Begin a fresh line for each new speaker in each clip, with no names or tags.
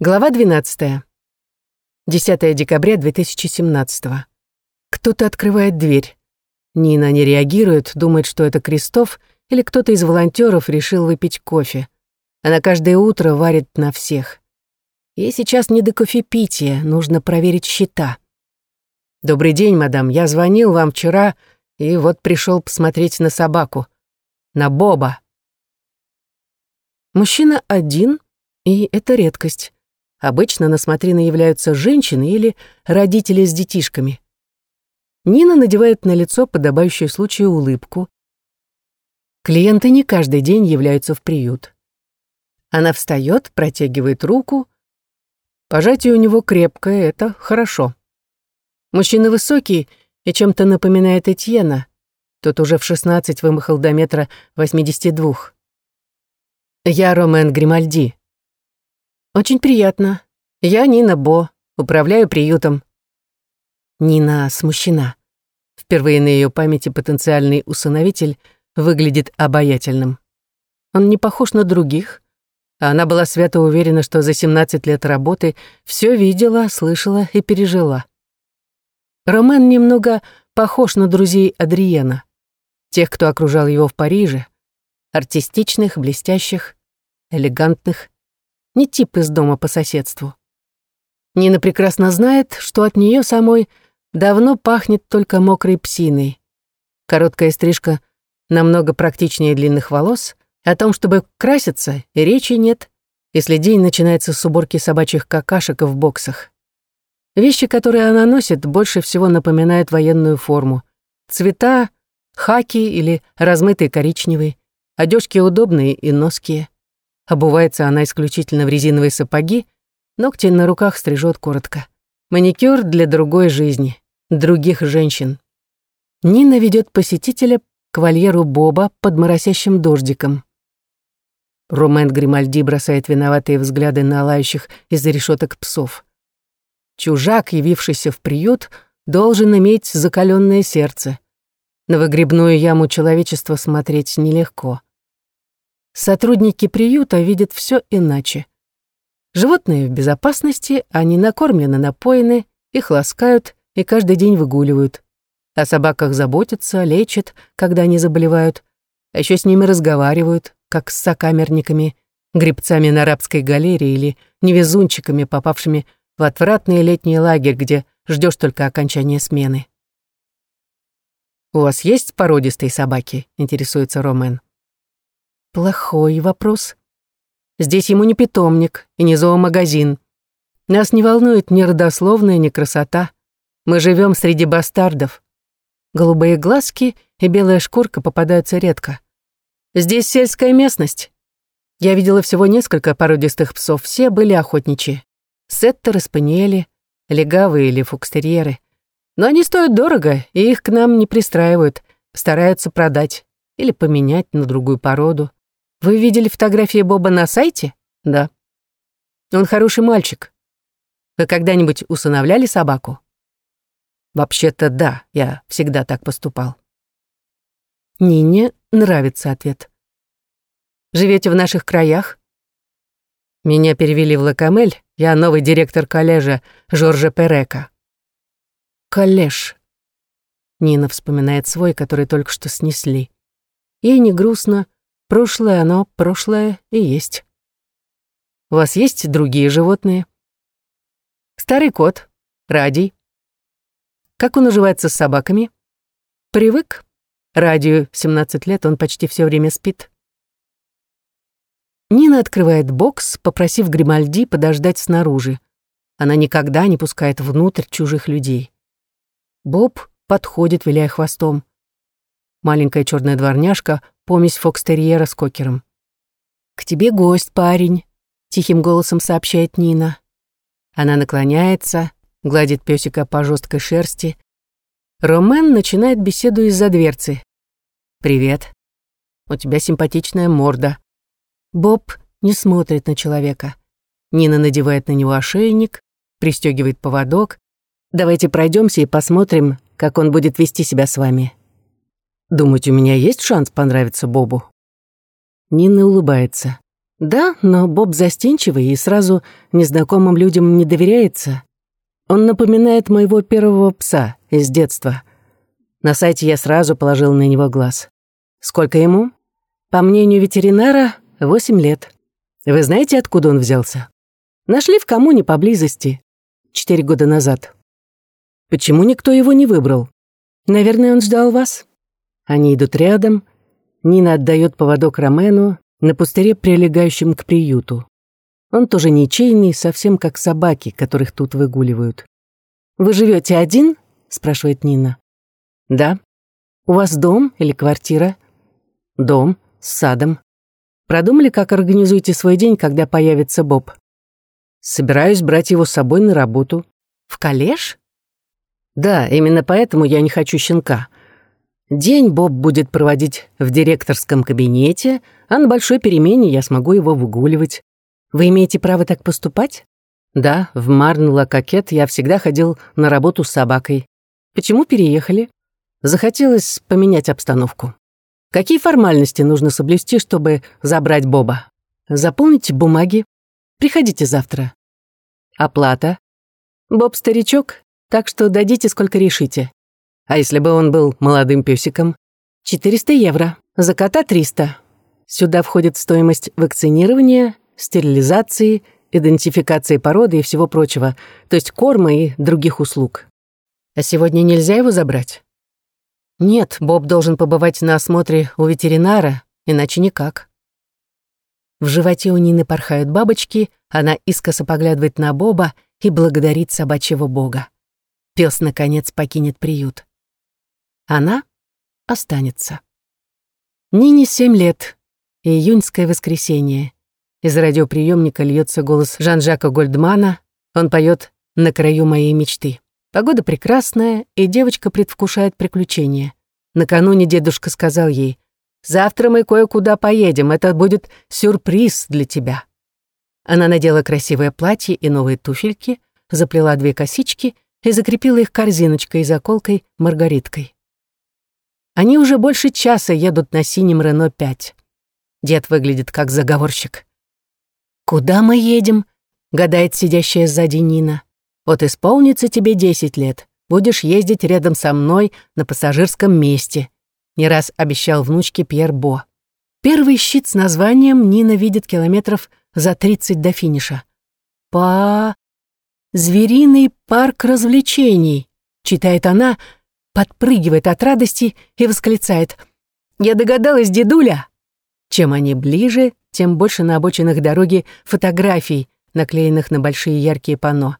Глава 12. 10 декабря 2017. Кто-то открывает дверь. Нина не реагирует, думает, что это Крестов или кто-то из волонтеров решил выпить кофе. Она каждое утро варит на всех. Ей сейчас не до кофепития, нужно проверить счета. «Добрый день, мадам, я звонил вам вчера и вот пришел посмотреть на собаку. На Боба». Мужчина один, и это редкость. Обычно на смотрины являются женщины или родители с детишками. Нина надевает на лицо подобающую случаю улыбку. Клиенты не каждый день являются в приют. Она встает, протягивает руку. Пожатие у него крепкое, это хорошо. Мужчина высокий и чем-то напоминает Этьена. Тот уже в 16 вымахал до метра 82. «Я Ромен Гримальди», «Очень приятно. Я Нина Бо, управляю приютом». Нина смущена. Впервые на ее памяти потенциальный усыновитель выглядит обаятельным. Он не похож на других, а она была свято уверена, что за 17 лет работы все видела, слышала и пережила. Ромен немного похож на друзей Адриена, тех, кто окружал его в Париже, артистичных, блестящих, элегантных, не тип из дома по соседству. Нина прекрасно знает, что от нее самой давно пахнет только мокрой псиной. Короткая стрижка намного практичнее длинных волос, о том, чтобы краситься, речи нет, если день начинается с уборки собачьих какашек в боксах. Вещи, которые она носит, больше всего напоминают военную форму. Цвета, хаки или размытые коричневые, одежки удобные и ноские. Обувается она исключительно в резиновые сапоги, ногти на руках стрижет коротко. Маникюр для другой жизни, других женщин. Нина ведет посетителя к вольеру Боба под моросящим дождиком. Ромен Гримальди бросает виноватые взгляды на лающих из-за решеток псов. Чужак, явившийся в приют, должен иметь закаленное сердце. На выгребную яму человечества смотреть нелегко. Сотрудники приюта видят все иначе. Животные в безопасности, они накормлены, напоены, их ласкают и каждый день выгуливают. О собаках заботятся, лечат, когда они заболевают, а еще с ними разговаривают, как с сокамерниками, грибцами на арабской галерее или невезунчиками, попавшими в отвратный летний лагерь, где ждешь только окончания смены. «У вас есть породистые собаки?» — интересуется Ромен. Плохой вопрос. Здесь ему не питомник и не зоомагазин. Нас не волнует ни родословная, ни красота. Мы живем среди бастардов. Голубые глазки и белая шкурка попадаются редко. Здесь сельская местность. Я видела всего несколько породистых псов, все были охотничьи. Сеттеры, спаниели, легавые или фокстерьеры. Но они стоят дорого, и их к нам не пристраивают, стараются продать или поменять на другую породу. Вы видели фотографии Боба на сайте? Да. Он хороший мальчик. Вы когда-нибудь усыновляли собаку? Вообще-то да, я всегда так поступал. Нине нравится ответ. Живете в наших краях? Меня перевели в Лакамель, я новый директор коллежа Жоржа Перека. Коллеж. Нина вспоминает свой, который только что снесли. Ей не грустно, Прошлое оно, прошлое и есть. У вас есть другие животные? Старый кот, Радий. Как он уживается с собаками? Привык. Радию 17 лет, он почти все время спит. Нина открывает бокс, попросив Гримальди подождать снаружи. Она никогда не пускает внутрь чужих людей. Боб подходит, виляя хвостом. Маленькая черная дворняжка помесь фокстерьера с кокером. «К тебе гость, парень», — тихим голосом сообщает Нина. Она наклоняется, гладит песика по жесткой шерсти. Ромен начинает беседу из-за дверцы. «Привет. У тебя симпатичная морда». Боб не смотрит на человека. Нина надевает на него ошейник, пристегивает поводок. «Давайте пройдемся и посмотрим, как он будет вести себя с вами. Думаете, у меня есть шанс понравиться Бобу?» Нина улыбается. Да, но Боб застенчивый и сразу незнакомым людям не доверяется. Он напоминает моего первого пса из детства. На сайте я сразу положил на него глаз. Сколько ему? По мнению ветеринара, восемь лет. Вы знаете, откуда он взялся? Нашли в коммуне поблизости. Четыре года назад. Почему никто его не выбрал? Наверное, он ждал вас. Они идут рядом. Нина отдает поводок Ромену на пустыре, прилегающем к приюту. Он тоже ничейный, совсем как собаки, которых тут выгуливают. «Вы живете один?» — спрашивает Нина. «Да». «У вас дом или квартира?» «Дом, с садом». «Продумали, как организуете свой день, когда появится Боб?» «Собираюсь брать его с собой на работу». «В коллеж?» «Да, именно поэтому я не хочу щенка. День Боб будет проводить в директорском кабинете, а на большой перемене я смогу его выгуливать. Вы имеете право так поступать? Да, в Марн-Ла-Кокет я всегда ходил на работу с собакой. Почему переехали? Захотелось поменять обстановку. Какие формальности нужно соблюсти, чтобы забрать Боба? Заполните бумаги. Приходите завтра. Оплата. Боб старичок, так что дадите, сколько решите. А если бы он был молодым песиком? 400 евро. За кота 300. Сюда входит стоимость вакцинирования, стерилизации, идентификации породы и всего прочего, то есть корма и других услуг. А сегодня нельзя его забрать? Нет, Боб должен побывать на осмотре у ветеринара, иначе никак. В животе у Нины порхают бабочки, она искоса поглядывает на Боба и благодарит собачьего бога. Пес, наконец, покинет приют. Она останется. Нине семь лет. Июньское воскресенье. Из радиоприемника льется голос Жан-Жака Гольдмана. Он поет «На краю моей мечты». Погода прекрасная, и девочка предвкушает приключения. Накануне дедушка сказал ей, «Завтра мы кое-куда поедем, это будет сюрприз для тебя». Она надела красивое платье и новые туфельки, заплела две косички и закрепила их корзиночкой и заколкой маргариткой. Они уже больше часа едут на синем Рено-5. Дед выглядит как заговорщик. «Куда мы едем?» — гадает сидящая сзади Нина. «Вот исполнится тебе десять лет. Будешь ездить рядом со мной на пассажирском месте», — не раз обещал внучке Пьер Бо. Первый щит с названием Нина видит километров за тридцать до финиша. «Па... Звериный парк развлечений», — читает она, подпрыгивает от радости и восклицает. «Я догадалась, дедуля!» Чем они ближе, тем больше на обочинах дороги фотографий, наклеенных на большие яркие панно.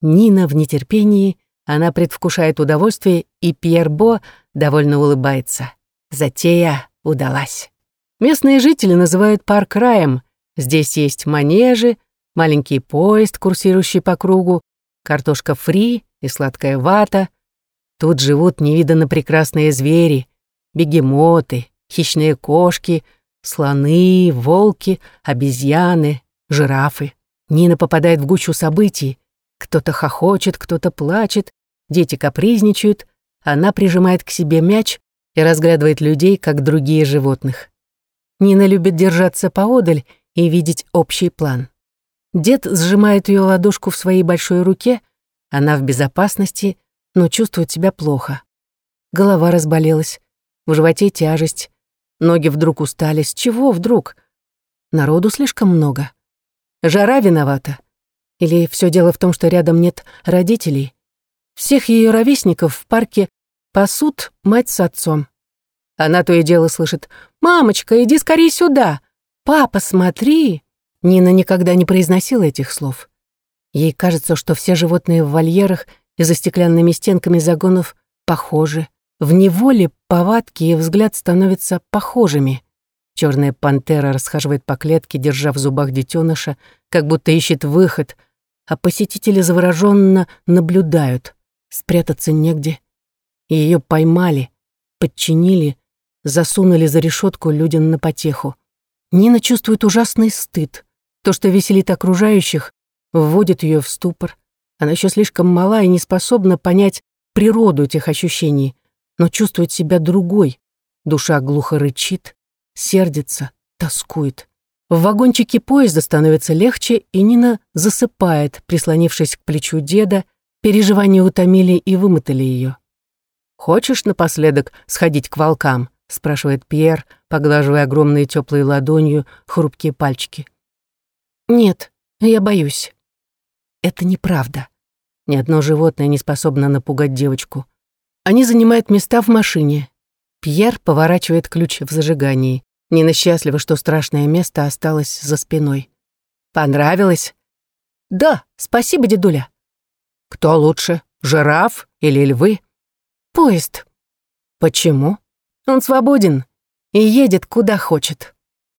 Нина в нетерпении, она предвкушает удовольствие, и Пьер Бо довольно улыбается. Затея удалась. Местные жители называют парк раем. Здесь есть манежи, маленький поезд, курсирующий по кругу, картошка фри и сладкая вата. Тут живут невиданно прекрасные звери, бегемоты, хищные кошки — Слоны, волки, обезьяны, жирафы. Нина попадает в гущу событий. Кто-то хохочет, кто-то плачет, дети капризничают, она прижимает к себе мяч и разглядывает людей, как другие животных. Нина любит держаться поодаль и видеть общий план. Дед сжимает ее ладошку в своей большой руке, она в безопасности, но чувствует себя плохо. Голова разболелась, в животе тяжесть, Ноги вдруг устали. С чего вдруг? Народу слишком много. Жара виновата. Или все дело в том, что рядом нет родителей? Всех ее ровесников в парке пасут мать с отцом. Она то и дело слышит «Мамочка, иди скорее сюда! Папа, смотри!» Нина никогда не произносила этих слов. Ей кажется, что все животные в вольерах и за стеклянными стенками загонов похожи. В неволе повадки и взгляд становятся похожими. Черная пантера расхаживает по клетке, держа в зубах детеныша, как будто ищет выход, а посетители завороженно наблюдают. Спрятаться негде. Ее поймали, подчинили, засунули за решетку людям на потеху. Нина чувствует ужасный стыд. То, что веселит окружающих, вводит ее в ступор. Она еще слишком мала и не способна понять природу этих ощущений но чувствует себя другой. Душа глухо рычит, сердится, тоскует. В вагончике поезда становится легче, и Нина засыпает, прислонившись к плечу деда. Переживания утомили и вымотали ее. «Хочешь напоследок сходить к волкам?» — спрашивает Пьер, поглаживая огромные теплые ладонью хрупкие пальчики. «Нет, я боюсь». Это неправда. Ни одно животное не способно напугать девочку. Они занимают места в машине. Пьер поворачивает ключ в зажигании. Нина счастлива, что страшное место осталось за спиной. «Понравилось?» «Да, спасибо, дедуля». «Кто лучше, жираф или львы?» «Поезд». «Почему?» «Он свободен и едет куда хочет».